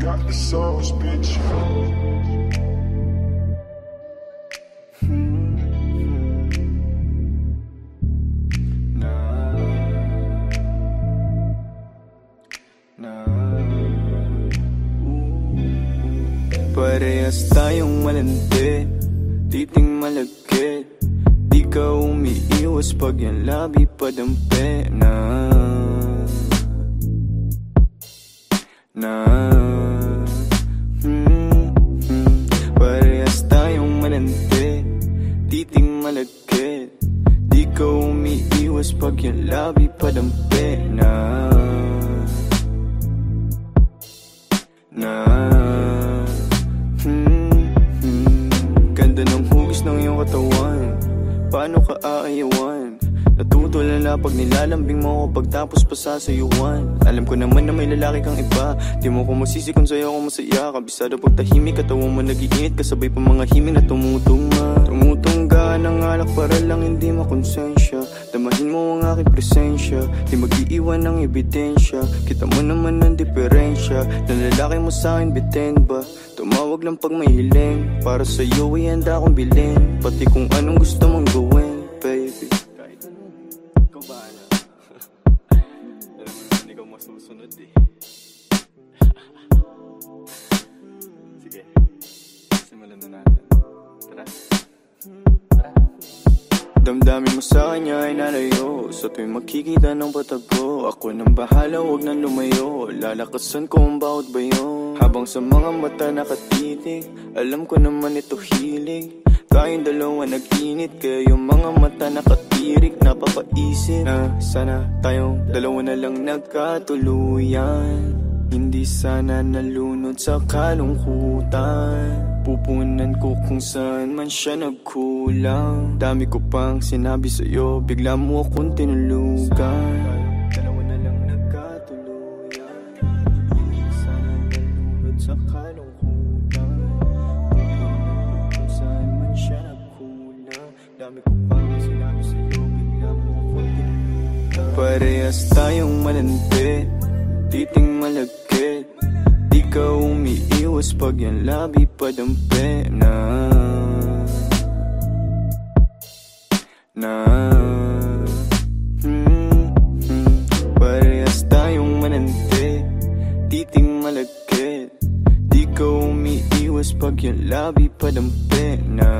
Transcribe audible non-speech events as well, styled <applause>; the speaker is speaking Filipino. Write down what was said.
the sauce, bitch. Parehas tayong malandi Titing malagkit. Di ka umiiwas pag yung labi padampi Na umiiwas pag yung labi padampi na Na Hmm, hmm. Ganda ng hugis ng iyong katawan. Paano ka aayawan? Natutulala pag nilalambing mo ako pagtapos pa sasayuan Alam ko naman na may lalaki kang iba. Di mo ko masisi kung sa'yo ako masaya. Kabisado pag tahimik katawan mo nagiinit Kasabay pa mga himig na tumutuma Tumutungga ng alak para lang hindi makonsensya Damahin mo ang aking presensya. Di mag-iiwan ng ebidensya. Kita mo naman ang diferensya. Na lalaki mo sa'kin bitin ba? Tumawag lang pag may hiling. Para sa'yo ay handa akong bilhin. Pati kung anong gusto mong gawin, baby. Kahit ano, ikaw bahala <laughs> Alam mo naman ikaw masusunod eh. <laughs> Sige, simulan na natin. Tara. Tara Damdamin mo sa kanya ay nalayo. Sa tuwing makikita ng patago Ako nang bahala, huwag nang lumayo. Lalakasan ko ang bawat bayo. Habang sa mga mata nakatitig Alam ko naman ito hilig. Tayong dalawa nag-init Kaya yung mga mata nakatirik. Napapaisip na sana tayong dalawa na lang nagkatuluyan. Hindi sana nalunod sa kalungkutan Pupunan ko kung saan man siya nagkulang. Dami ko pang sinabi sa'yo Bigla mo akong tinulugan. Dalawa na lang nagkatuluyan. Sana nalunod sa kalungkutan. Kung saan man siya nagkulang. Dami ko pang sinabi sa'yo Bigla mo akong tinulugan. Parehas tayong malandi Titing malagkit Di ka umiiwas pag yung labi padampi na Na. Hmm, hmm. Parehas tayong mananti Titing malagkit. Di ka umiiwas pag yung labi padampi na